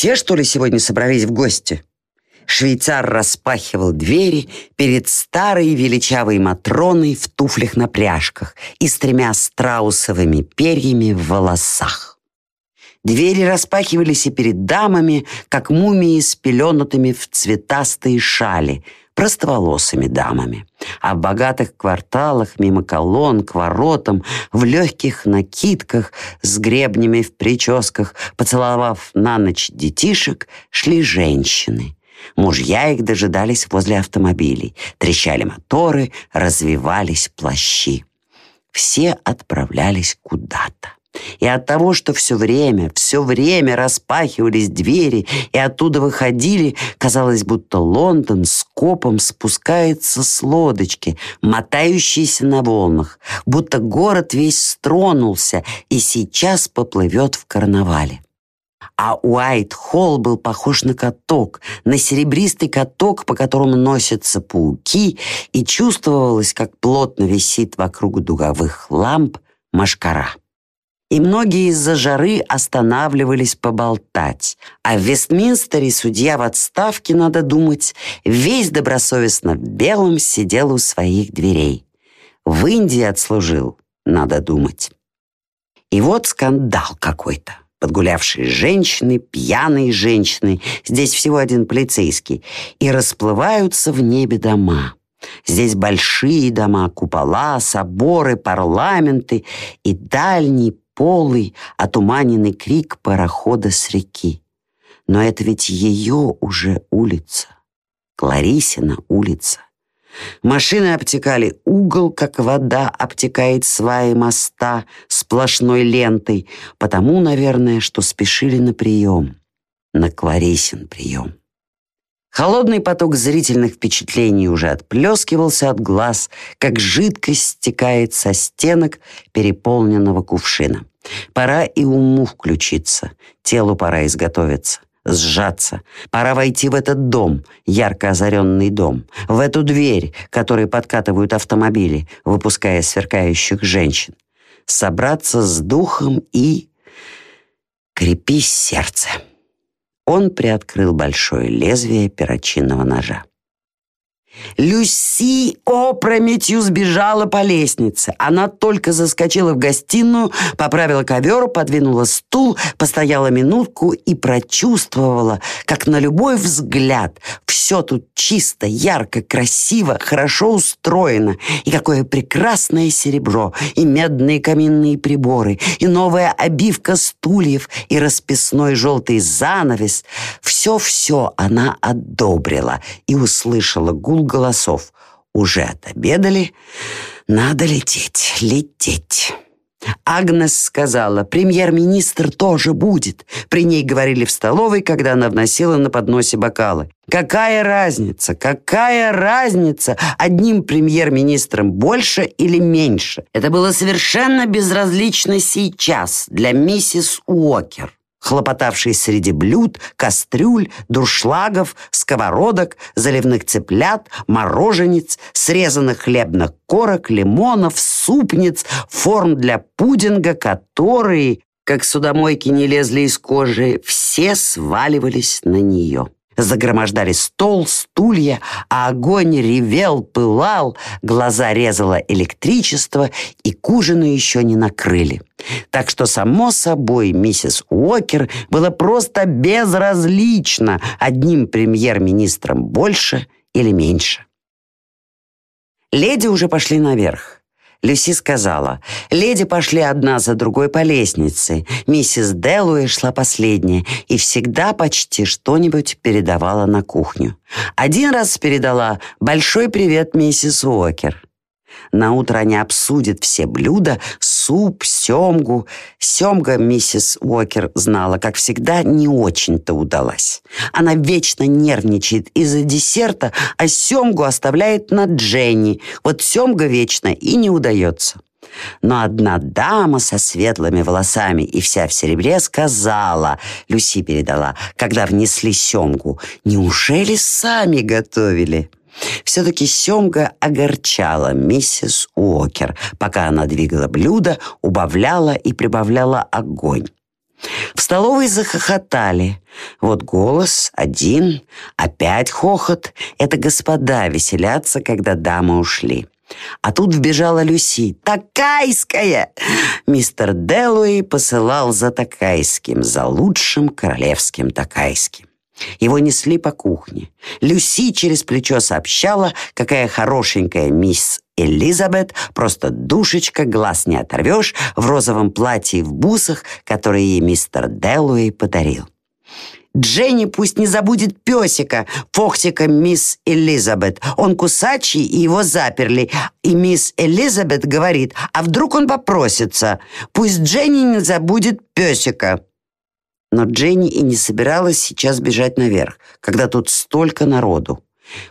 все, что ли, сегодня собрались в гости?» Швейцар распахивал двери перед старой величавой Матроной в туфлях на пряжках и с тремя страусовыми перьями в волосах. Двери распахивались и перед дамами, как мумии с пеленутыми в цветастые шали, простоволосыми дамами. А в богатых кварталах, мимо колонн, к воротам, в легких накидках, с гребнями в прическах, поцеловав на ночь детишек, шли женщины. Мужья их дожидались возле автомобилей. Трещали моторы, развивались плащи. Все отправлялись куда-то. И от того, что все время, все время распахивались двери и оттуда выходили, казалось, будто Лондон с копом спускается с лодочки, мотающейся на волнах, будто город весь стронулся и сейчас поплывет в карнавале. А Уайт-Холл был похож на каток, на серебристый каток, по которому носятся пауки, и чувствовалось, как плотно висит вокруг дуговых ламп машкара и многие из-за жары останавливались поболтать. А в Вестминстере судья в отставке, надо думать, весь добросовестно в белом сидел у своих дверей. В Индии отслужил, надо думать. И вот скандал какой-то. Подгулявшие женщины, пьяные женщины, здесь всего один полицейский, и расплываются в небе дома. Здесь большие дома, купола, соборы, парламенты и дальний полый, отуманенный крик парохода с реки. Но это ведь ее уже улица. Кларисина улица. Машины обтекали угол, как вода обтекает сваи моста сплошной лентой, потому, наверное, что спешили на прием, на Кларисин прием. Холодный поток зрительных впечатлений уже отплескивался от глаз, как жидкость стекает со стенок переполненного кувшина. Пора и уму включиться, телу пора изготовиться, сжаться. Пора войти в этот дом, ярко озаренный дом, в эту дверь, которой подкатывают автомобили, выпуская сверкающих женщин. Собраться с духом и... Крепись сердце. Он приоткрыл большое лезвие перочинного ножа. Люси опрометью сбежала по лестнице. Она только заскочила в гостиную, поправила ковер, подвинула стул, постояла минутку и прочувствовала, как на любой взгляд все тут чисто, ярко, красиво, хорошо устроено. И какое прекрасное серебро, и медные каминные приборы, и новая обивка стульев, и расписной желтый занавес. Все-все она одобрила и услышала гул голосов. Уже отобедали, надо лететь, лететь. Агнес сказала, премьер-министр тоже будет. При ней говорили в столовой, когда она вносила на подносе бокалы. Какая разница, какая разница, одним премьер-министром больше или меньше? Это было совершенно безразлично сейчас для миссис Уокер хлопотавший среди блюд, кастрюль, дуршлагов, сковородок, заливных цыплят, мороженец, срезанных хлебных корок, лимонов, супниц, форм для пудинга, которые, как судомойки не лезли из кожи, все сваливались на нее. Загромождали стол, стулья, а огонь ревел, пылал, глаза резало электричество, и к ужину еще не накрыли. Так что, само собой, миссис Уокер было просто безразлично одним премьер-министром больше или меньше. Леди уже пошли наверх. Люси сказала, леди пошли одна за другой по лестнице. Миссис Делуэй шла последняя и всегда почти что-нибудь передавала на кухню. Один раз передала «Большой привет, миссис Уокер». На утро они обсудят все блюда, суп, семгу. Семга миссис Уокер знала, как всегда, не очень-то удалась. Она вечно нервничает из-за десерта, а семгу оставляет на Дженни. Вот семга вечно и не удается. Но одна дама со светлыми волосами и вся в серебре сказала, Люси передала, когда внесли семгу, «Неужели сами готовили?» Все-таки семга огорчала миссис Уокер, пока она двигала блюдо, убавляла и прибавляла огонь. В столовой захохотали. Вот голос, один, опять хохот. Это господа веселятся, когда дамы ушли. А тут вбежала Люси. «Такайская!» Мистер Делуэй посылал за Такайским, за лучшим королевским Такайским. Его несли по кухне. Люси через плечо сообщала, какая хорошенькая мисс Элизабет, просто душечка, глаз не оторвешь, в розовом платье и в бусах, которые ей мистер Делуэй подарил. Дженни пусть не забудет песика, Фоксика мисс Элизабет. Он кусачий, и его заперли. И мисс Элизабет говорит, а вдруг он попросится? Пусть Дженни не забудет песика. Но Дженни и не собиралась сейчас бежать наверх, когда тут столько народу.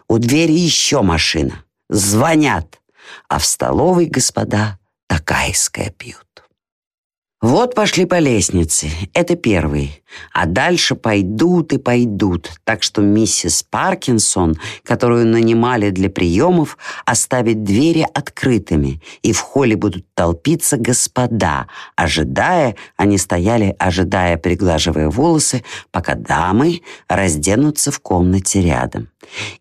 У двери еще машина. Звонят. А в столовой, господа, такайская пьют. Вот пошли по лестнице. Это первый. А дальше пойдут и пойдут. Так что миссис Паркинсон, которую нанимали для приемов, оставит двери открытыми, и в холле будут толпиться господа, ожидая, они стояли, ожидая, приглаживая волосы, пока дамы разденутся в комнате рядом.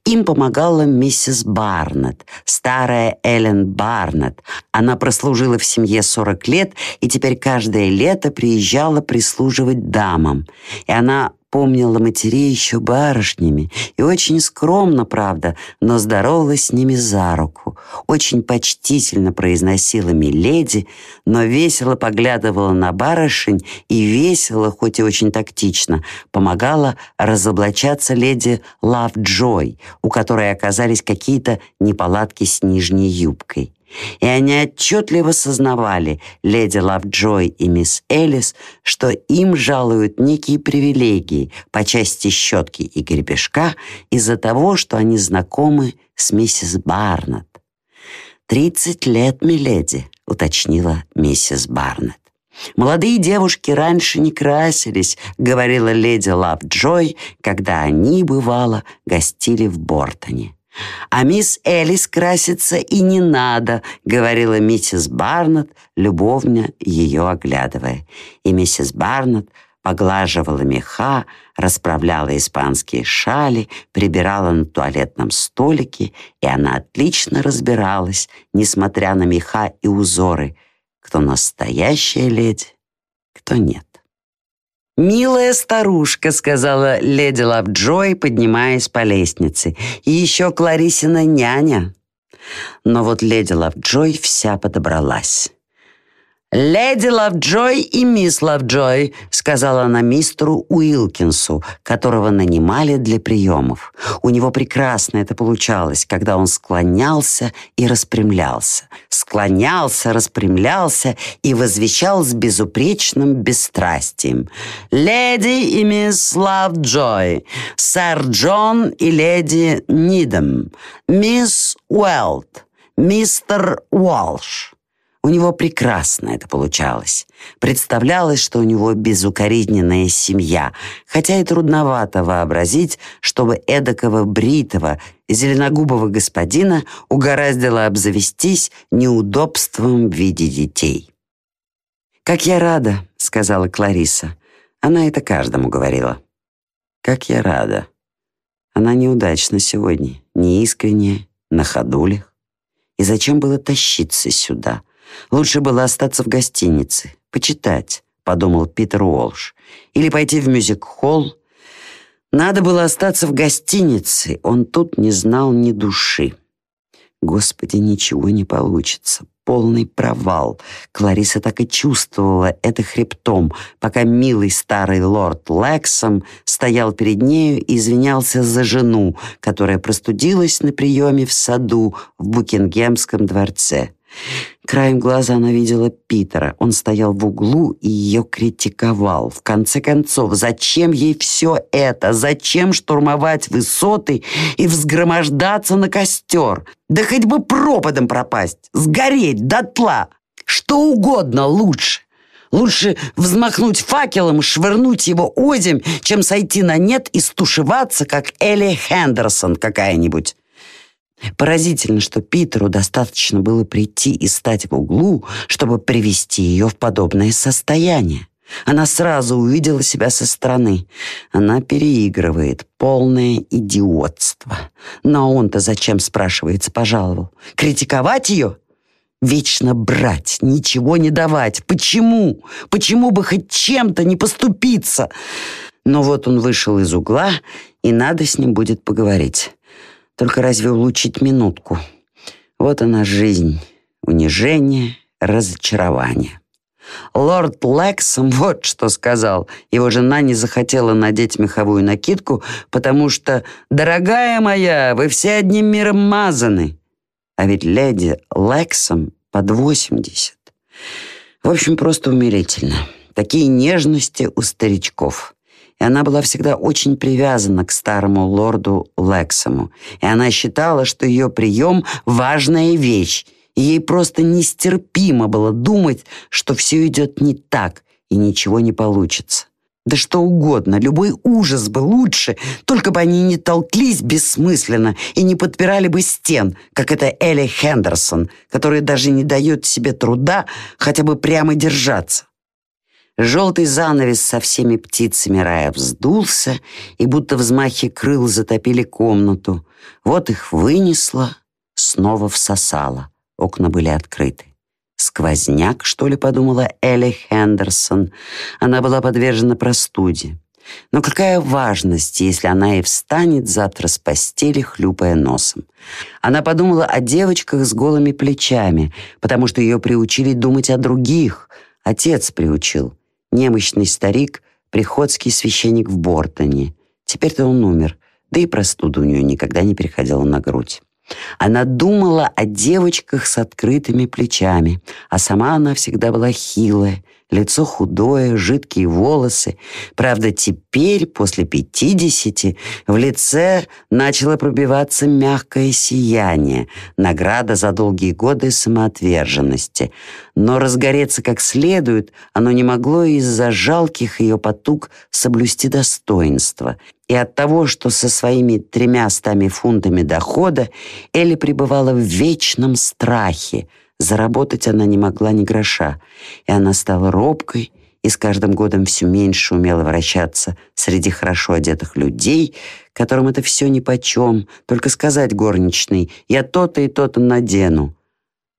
Им помогала миссис Барнетт, старая Эллен Барнетт. Она прослужила в семье 40 лет и теперь каждое лето приезжала прислуживать дамам. И она помнила матерей еще барышнями и очень скромно, правда, но здоровалась с ними за руку. Очень почтительно произносила «миледи», но весело поглядывала на барышень и весело, хоть и очень тактично, помогала разоблачаться леди Лав Джой, у которой оказались какие-то неполадки с нижней юбкой. И они отчетливо сознавали, леди Лавджой и мисс Элис, что им жалуют некие привилегии по части щетки и гребешка из-за того, что они знакомы с миссис Барнетт. «Тридцать лет, миледи», — уточнила миссис Барнетт. «Молодые девушки раньше не красились», — говорила леди Лавджой, когда они, бывало, гостили в Бортоне. «А мисс Элис красится и не надо», — говорила миссис Барнетт, любовно ее оглядывая. И миссис Барнетт поглаживала меха, расправляла испанские шали, прибирала на туалетном столике, и она отлично разбиралась, несмотря на меха и узоры, кто настоящая леди, кто нет. «Милая старушка», — сказала леди Лавджой, поднимаясь по лестнице. «И еще Кларисина няня». Но вот леди Лавджой вся подобралась. «Леди Лавджой и мисс Лавджой», — сказала она мистеру Уилкинсу, которого нанимали для приемов. У него прекрасно это получалось, когда он склонялся и распрямлялся. Склонялся, распрямлялся и возвещал с безупречным бесстрастием. «Леди и мисс Лавджой, сэр Джон и леди Нидом, мисс Уэлт, мистер Уолш». У него прекрасно это получалось. Представлялось, что у него безукоризненная семья, хотя и трудновато вообразить, чтобы эдакого бритого, зеленогубого господина угораздило обзавестись неудобством в виде детей. «Как я рада», — сказала Клариса. Она это каждому говорила. «Как я рада». Она неудачна сегодня, неискренняя, на ходулях. И зачем было тащиться сюда? Лучше было остаться в гостинице, почитать, подумал Питер Уолш, или пойти в мюзик-холл. Надо было остаться в гостинице, он тут не знал ни души. Господи, ничего не получится. Полный провал. Клариса так и чувствовала это хребтом, пока милый старый лорд Лексом стоял перед нею и извинялся за жену, которая простудилась на приеме в саду в Букингемском дворце. Краем глаза она видела Питера. Он стоял в углу и ее критиковал. В конце концов, зачем ей все это? Зачем штурмовать высоты и взгромождаться на костер? Да хоть бы пропадом пропасть, сгореть дотла. Что угодно лучше. Лучше взмахнуть факелом, швырнуть его озимь, чем сойти на нет и стушеваться, как Элли Хендерсон какая-нибудь. Поразительно, что Питеру достаточно было прийти и стать в углу, чтобы привести ее в подобное состояние. Она сразу увидела себя со стороны. Она переигрывает. Полное идиотство. Но он-то зачем, спрашивается, пожаловал? Критиковать ее? Вечно брать, ничего не давать. Почему? Почему бы хоть чем-то не поступиться? Но вот он вышел из угла, и надо с ним будет поговорить. Только разве улучшить минутку? Вот она жизнь. Унижение, разочарование. Лорд Лексом вот что сказал. Его жена не захотела надеть меховую накидку, потому что «Дорогая моя, вы все одним миром мазаны». А ведь леди Лексом под 80. В общем, просто умилительно. Такие нежности у старичков. И она была всегда очень привязана к старому лорду Лексому. И она считала, что ее прием — важная вещь, и ей просто нестерпимо было думать, что все идет не так и ничего не получится. Да что угодно, любой ужас бы лучше, только бы они не толклись бессмысленно и не подпирали бы стен, как это Элли Хендерсон, которая даже не дает себе труда хотя бы прямо держаться. Желтый занавес со всеми птицами рая вздулся, и будто взмахи крыл затопили комнату. Вот их вынесло, снова всосало. Окна были открыты. «Сквозняк, что ли?» — подумала Элли Хендерсон. Она была подвержена простуде. Но какая важность, если она и встанет завтра с постели, хлюпая носом? Она подумала о девочках с голыми плечами, потому что ее приучили думать о других. Отец приучил. Немощный старик, приходский священник в Бортоне. Теперь-то он умер, да и простуда у нее никогда не переходила на грудь. Она думала о девочках с открытыми плечами, а сама она всегда была хилая, лицо худое, жидкие волосы. Правда, теперь, после пятидесяти, в лице начало пробиваться мягкое сияние, награда за долгие годы самоотверженности. Но разгореться как следует оно не могло из-за жалких ее потуг соблюсти достоинство. И от того, что со своими тремя стами фунтами дохода Элли пребывала в вечном страхе – Заработать она не могла ни гроша, и она стала робкой и с каждым годом все меньше умела вращаться среди хорошо одетых людей, которым это все нипочем, только сказать горничной «я то-то и то-то надену».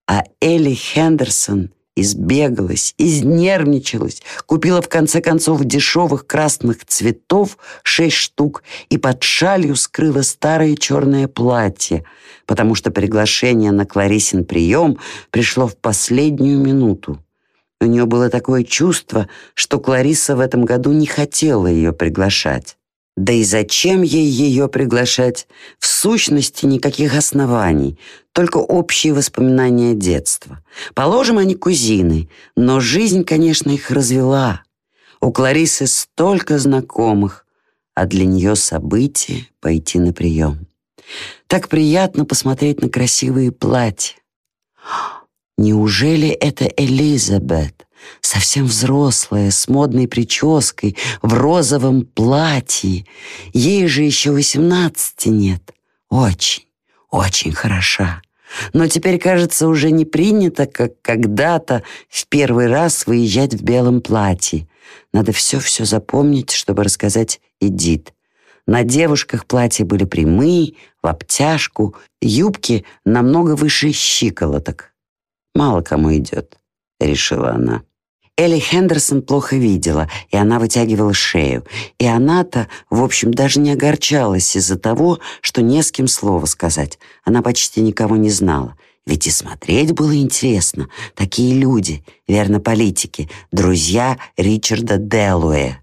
А Элли Хендерсон избегалась, изнервничалась, купила в конце концов дешевых красных цветов шесть штук и под шалью скрыла старое черное платье, потому что приглашение на Кларисин прием пришло в последнюю минуту. У нее было такое чувство, что Клариса в этом году не хотела ее приглашать. Да и зачем ей ее приглашать? В сущности, никаких оснований, только общие воспоминания детства. Положим, они кузины, но жизнь, конечно, их развела. У Кларисы столько знакомых, а для нее событие — пойти на прием. Так приятно посмотреть на красивые платья. Неужели это Элизабет? Совсем взрослая, с модной прической, в розовом платье. Ей же еще восемнадцати нет. Очень, очень хороша. Но теперь, кажется, уже не принято, как когда-то в первый раз выезжать в белом платье. Надо все-все запомнить, чтобы рассказать Эдит. На девушках платья были прямые, в обтяжку, юбки намного выше щиколоток. «Мало кому идет», — решила она. Элли Хендерсон плохо видела, и она вытягивала шею. И она-то, в общем, даже не огорчалась из-за того, что не с кем слова сказать. Она почти никого не знала. Ведь и смотреть было интересно. Такие люди, верно, политики, друзья Ричарда Делуэ.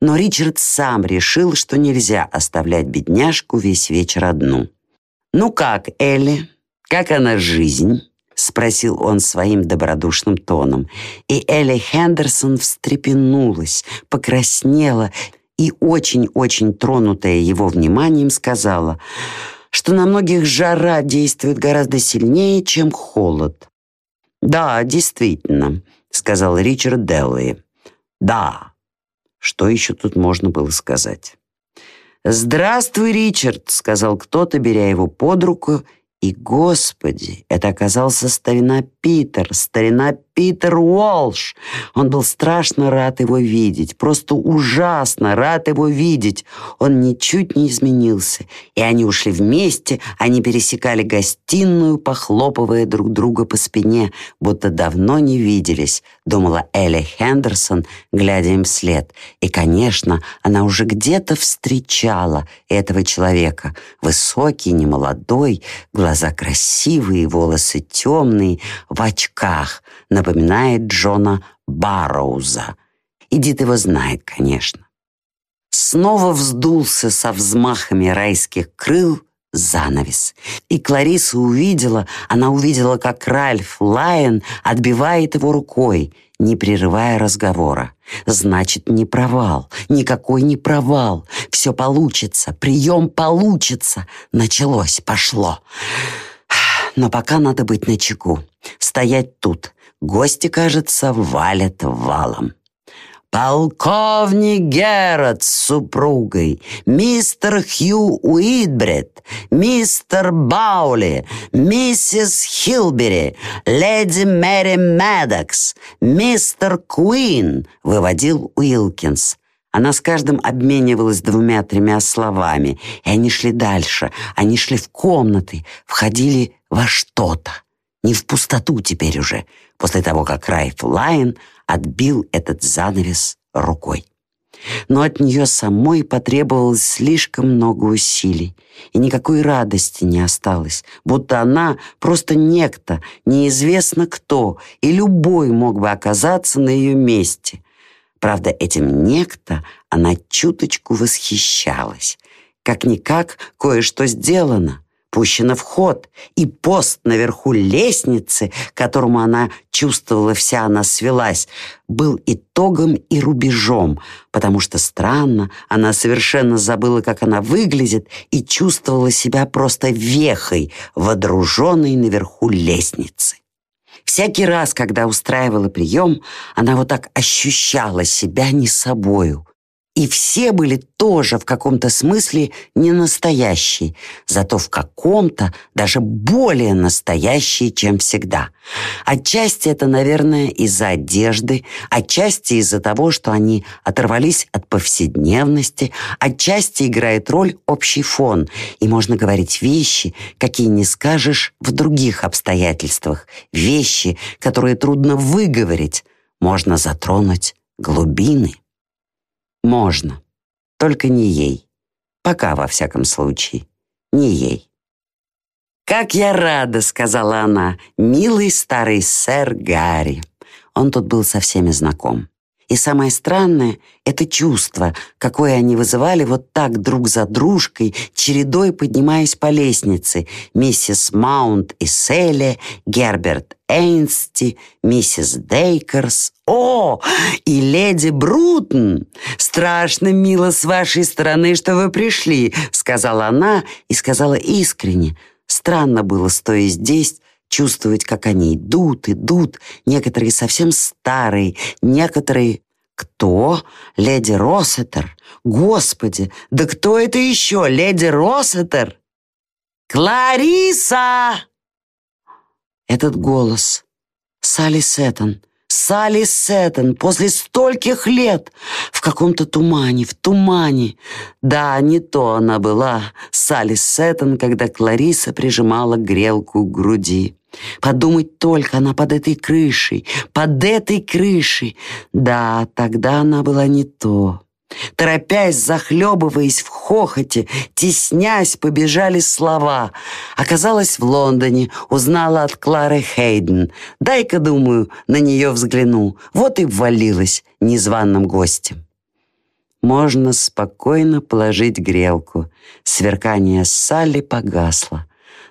Но Ричард сам решил, что нельзя оставлять бедняжку весь вечер одну. «Ну как, Элли? Как она жизнь?» — спросил он своим добродушным тоном. И Элли Хендерсон встрепенулась, покраснела и очень-очень тронутая его вниманием сказала, что на многих жара действует гораздо сильнее, чем холод. «Да, действительно», — сказал Ричард Деллои. «Да». Что еще тут можно было сказать? «Здравствуй, Ричард», — сказал кто-то, беря его под руку И, господи, это оказался старина Питер, старина Питер Уолш. Он был страшно рад его видеть, просто ужасно рад его видеть. Он ничуть не изменился, и они ушли вместе, они пересекали гостиную, похлопывая друг друга по спине, будто давно не виделись, думала Элли Хендерсон, глядя им вслед. И, конечно, она уже где-то встречала этого человека. Высокий, немолодой, глаза красивые, волосы темные, в очках — напоминает Джона Барроуза. Эдит его знает, конечно. Снова вздулся со взмахами райских крыл занавес. И Клариса увидела, она увидела, как Ральф Лайон отбивает его рукой, не прерывая разговора. Значит, не провал, никакой не провал. Все получится, прием получится. Началось, пошло. Но пока надо быть начеку, стоять тут, Гости, кажется, валят валом. Полковник Герат с супругой, мистер Хью Уитбред, мистер Баули, миссис Хилбери, леди Мэри Медокс, мистер Куин, выводил Уилкинс. Она с каждым обменивалась двумя-тремя словами, и они шли дальше. Они шли в комнаты, входили во что-то. Не в пустоту теперь уже, после того, как Райф Лайн отбил этот занавес рукой. Но от нее самой потребовалось слишком много усилий, и никакой радости не осталось, будто она просто некто, неизвестно кто, и любой мог бы оказаться на ее месте. Правда, этим некто она чуточку восхищалась. Как-никак кое-что сделано пущена в ход, и пост наверху лестницы, которому она чувствовала вся она свелась, был итогом и рубежом, потому что странно, она совершенно забыла, как она выглядит, и чувствовала себя просто вехой, водруженной наверху лестницы. Всякий раз, когда устраивала прием, она вот так ощущала себя не собою, и все были тоже в каком-то смысле не настоящие, зато в каком-то даже более настоящие, чем всегда. Отчасти это, наверное, из-за одежды, отчасти из-за того, что они оторвались от повседневности, отчасти играет роль общий фон, и можно говорить вещи, какие не скажешь в других обстоятельствах, вещи, которые трудно выговорить, можно затронуть глубины. Можно. Только не ей. Пока, во всяком случае. Не ей. «Как я рада!» — сказала она. «Милый старый сэр Гарри». Он тут был со всеми знаком. И самое странное — это чувство, какое они вызывали вот так друг за дружкой, чередой поднимаясь по лестнице. Миссис Маунт и Селли, Герберт Эйнсти, миссис Дейкерс. О, и леди Брутон! Страшно мило с вашей стороны, что вы пришли, сказала она и сказала искренне. Странно было, стоя здесь, чувствовать, как они идут, идут, некоторые совсем старые, некоторые... Кто? Леди Россетер? Господи, да кто это еще? Леди Россетер? Клариса! Этот голос. Салли Сеттон. Салли Сеттон после стольких лет в каком-то тумане, в тумане. Да, не то она была, Салли Сеттон, когда Клариса прижимала грелку к груди. Подумать только, она под этой крышей, под этой крышей. Да, тогда она была не то. Торопясь, захлебываясь в хохоте, теснясь, побежали слова. Оказалась в Лондоне, узнала от Клары Хейден. Дай-ка, думаю, на нее взгляну. Вот и ввалилась незваным гостем. Можно спокойно положить грелку. Сверкание Салли погасло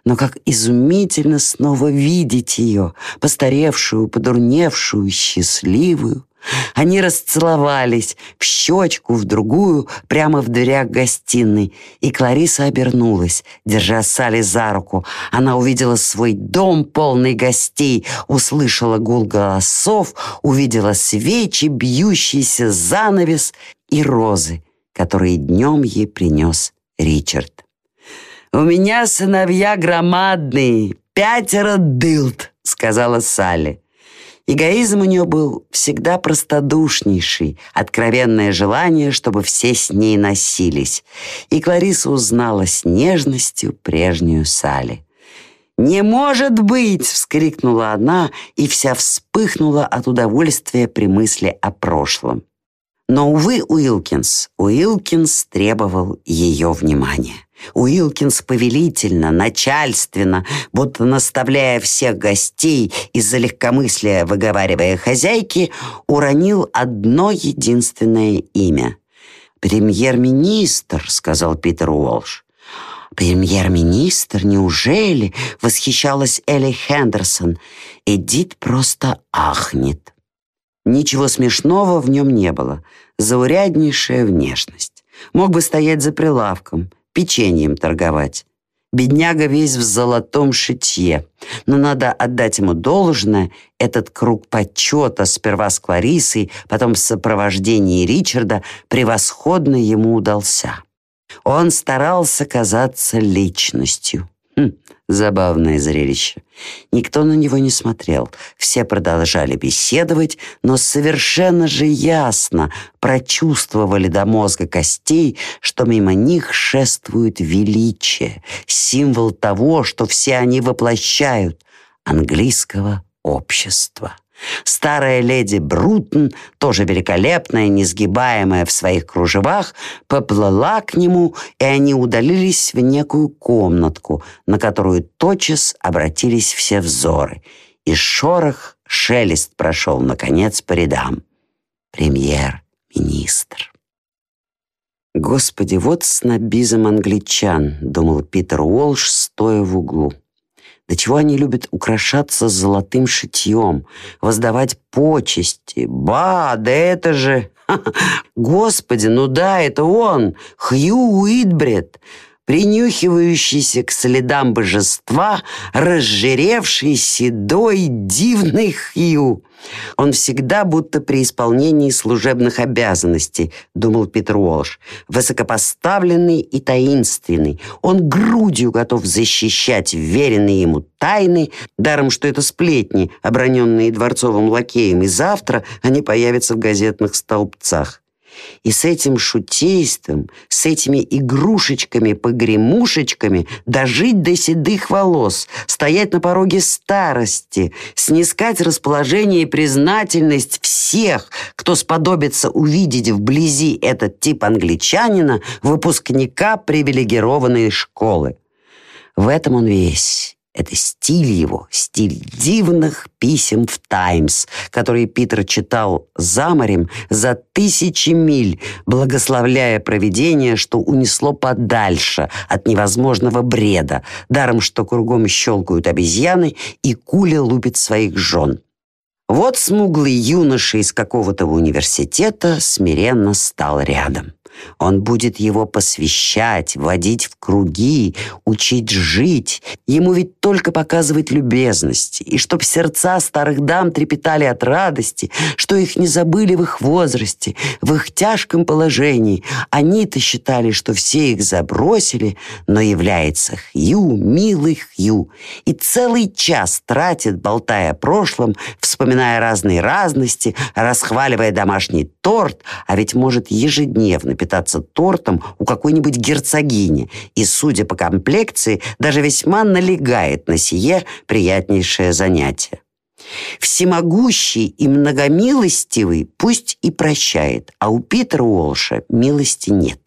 но как изумительно снова видеть ее, постаревшую, подурневшую, счастливую. Они расцеловались в щечку, в другую, прямо в дверях гостиной. И Клариса обернулась, держа Салли за руку. Она увидела свой дом, полный гостей, услышала гул голосов, увидела свечи, бьющийся занавес и розы, которые днем ей принес Ричард. «У меня сыновья громадные, пятеро дылд», — сказала Салли. Эгоизм у нее был всегда простодушнейший, откровенное желание, чтобы все с ней носились. И Клариса узнала с нежностью прежнюю Салли. «Не может быть!» — вскрикнула она и вся вспыхнула от удовольствия при мысли о прошлом. Но, увы, Уилкинс, Уилкинс требовал ее внимания. Уилкинс повелительно, начальственно, будто наставляя всех гостей из-за легкомыслия выговаривая хозяйки, уронил одно единственное имя. «Премьер-министр», — сказал Питер Уолш. «Премьер-министр, неужели?» — восхищалась Элли Хендерсон. Эдит просто ахнет. Ничего смешного в нем не было. Зауряднейшая внешность. Мог бы стоять за прилавком, печеньем торговать. Бедняга весь в золотом шитье. Но надо отдать ему должное. Этот круг почета сперва с Кларисой, потом в сопровождении Ричарда превосходно ему удался. Он старался казаться личностью. Хм, забавное зрелище. Никто на него не смотрел. Все продолжали беседовать, но совершенно же ясно прочувствовали до мозга костей, что мимо них шествует величие, символ того, что все они воплощают, английского общества. Старая леди Брутон, тоже великолепная, несгибаемая в своих кружевах, поплыла к нему, и они удалились в некую комнатку, на которую тотчас обратились все взоры. И шорох, шелест прошел, наконец, по рядам. Премьер-министр. «Господи, вот снобизм англичан», — думал Питер Уолш, стоя в углу. До чего они любят украшаться золотым шитьем, воздавать почести. Ба, да это же... Господи, ну да, это он, Хью Уитбред принюхивающийся к следам божества, разжиревший, седой, дивный Хью. Он всегда будто при исполнении служебных обязанностей, думал Питер Уолш, высокопоставленный и таинственный. Он грудью готов защищать веренные ему тайны, даром, что это сплетни, оброненные дворцовым лакеем, и завтра они появятся в газетных столбцах. И с этим шутейством, с этими игрушечками-погремушечками дожить до седых волос, стоять на пороге старости, снискать расположение и признательность всех, кто сподобится увидеть вблизи этот тип англичанина, выпускника привилегированной школы. В этом он весь это стиль его, стиль дивных писем в «Таймс», которые Питер читал за морем за тысячи миль, благословляя провидение, что унесло подальше от невозможного бреда, даром что кругом щелкают обезьяны и куля лупит своих жен. Вот смуглый юноша из какого-то университета смиренно стал рядом. Он будет его посвящать, водить в круги, учить жить. Ему ведь только показывать любезности. И чтоб сердца старых дам трепетали от радости, что их не забыли в их возрасте, в их тяжком положении. Они-то считали, что все их забросили, но является Хью, милый Хью. И целый час тратит, болтая о прошлом, вспоминая разные разности, расхваливая домашний торт, а ведь может ежедневно питаться тортом у какой-нибудь герцогини и, судя по комплекции, даже весьма налегает на сие приятнейшее занятие. Всемогущий и многомилостивый пусть и прощает, а у Питера Уолша милости нет.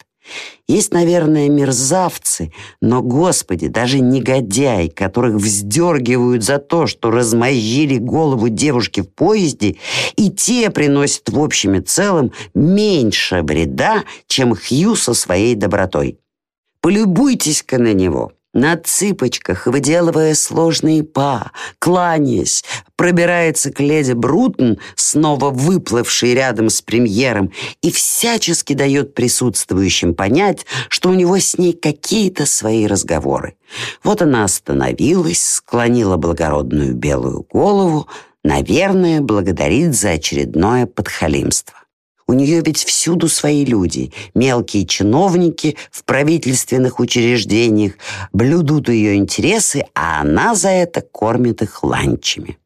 Есть, наверное, мерзавцы, но, Господи, даже негодяй, которых вздергивают за то, что размозжили голову девушки в поезде, и те приносят в общем и целом меньше вреда, чем Хью со своей добротой. Полюбуйтесь-ка на него на цыпочках, выделывая сложные па, кланяясь, пробирается к леди Брутон, снова выплывшей рядом с премьером, и всячески дает присутствующим понять, что у него с ней какие-то свои разговоры. Вот она остановилась, склонила благородную белую голову, наверное, благодарит за очередное подхалимство. У нее ведь всюду свои люди, мелкие чиновники в правительственных учреждениях, блюдут ее интересы, а она за это кормит их ланчами.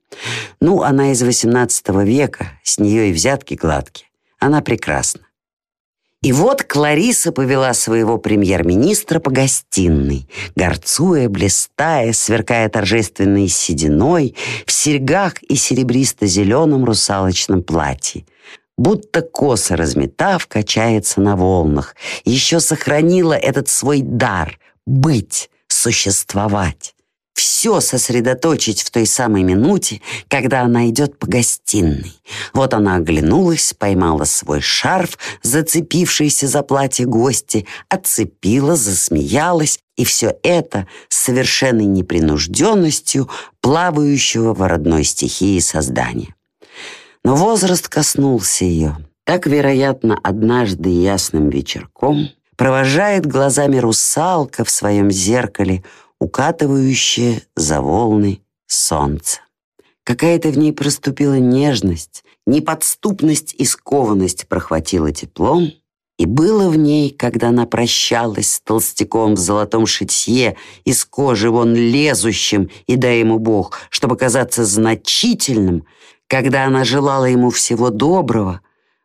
Ну, она из XVIII века, с нее и взятки гладкие. Она прекрасна. И вот Клариса повела своего премьер-министра по гостиной, горцуя, блистая, сверкая торжественной сединой, в серьгах и серебристо-зеленом русалочном платье. Будто коса разметав, качается на волнах. Еще сохранила этот свой дар — быть, существовать все сосредоточить в той самой минуте, когда она идет по гостиной. Вот она оглянулась, поймала свой шарф, зацепившийся за платье гости, отцепила, засмеялась, и все это с совершенной непринужденностью плавающего в родной стихии создания. Но возраст коснулся ее. Так, вероятно, однажды ясным вечерком провожает глазами русалка в своем зеркале укатывающее за волны солнце. Какая-то в ней проступила нежность, неподступность и скованность прохватила теплом, и было в ней, когда она прощалась с толстяком в золотом шитье, из кожи вон лезущим, и дай ему Бог, чтобы казаться значительным, когда она желала ему всего доброго,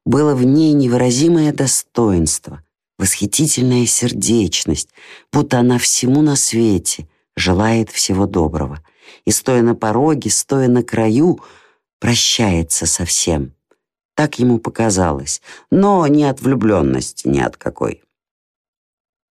было в ней невыразимое достоинство, восхитительная сердечность, будто она всему на свете желает всего доброго. И, стоя на пороге, стоя на краю, прощается со всем. Так ему показалось, но не от влюбленности, ни от какой.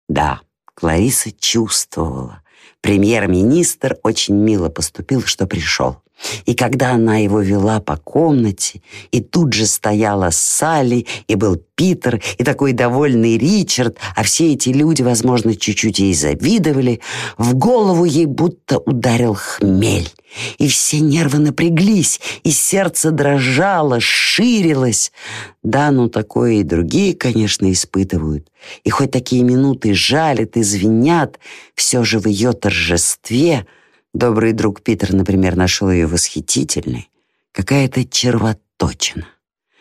Да, Клариса чувствовала. Премьер-министр очень мило поступил, что пришел. И когда она его вела по комнате, и тут же стояла Салли, и был Питер, и такой довольный Ричард, а все эти люди, возможно, чуть-чуть ей завидовали, в голову ей будто ударил хмель. И все нервы напряглись, и сердце дрожало, ширилось. Да, ну такое и другие, конечно, испытывают. И хоть такие минуты жалят и звенят, все же в ее торжестве — Добрый друг Питер, например, нашел ее восхитительной. Какая-то червоточина.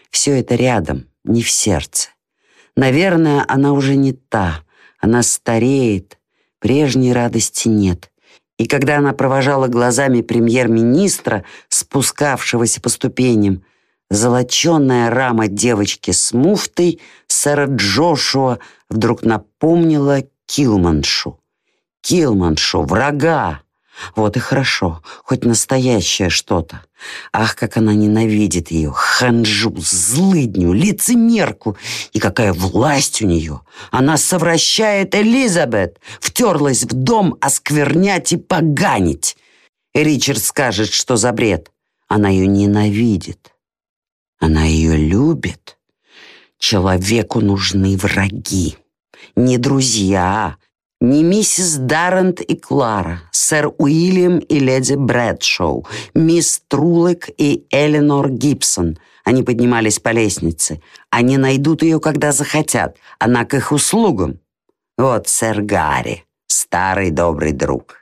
Все это рядом, не в сердце. Наверное, она уже не та. Она стареет. Прежней радости нет. И когда она провожала глазами премьер-министра, спускавшегося по ступеням, золоченная рама девочки с муфтой сэра Джошуа вдруг напомнила Килманшу. Килманшу, врага, вот и хорошо, хоть настоящее что-то. Ах, как она ненавидит ее, ханжу, злыдню, лицемерку. И какая власть у нее. Она совращает Элизабет, втерлась в дом осквернять и поганить. И Ричард скажет, что за бред. Она ее ненавидит. Она ее любит. Человеку нужны враги. Не друзья, не миссис Даррент и Клара, сэр Уильям и леди Брэдшоу, мисс Трулек и Эленор Гибсон. Они поднимались по лестнице. Они найдут ее, когда захотят. Она к их услугам. Вот сэр Гарри, старый добрый друг.